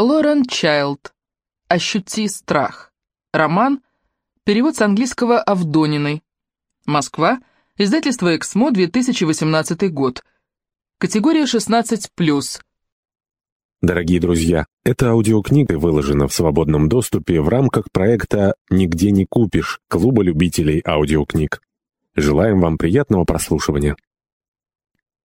Лорен Чайлд. «Ощути страх». Роман. Перевод с английского Авдониной. Москва. Издательство «Эксмо», 2018 год. Категория 16+. Дорогие друзья, эта аудиокнига выложена в свободном доступе в рамках проекта «Нигде не купишь» Клуба любителей аудиокниг. Желаем вам приятного прослушивания.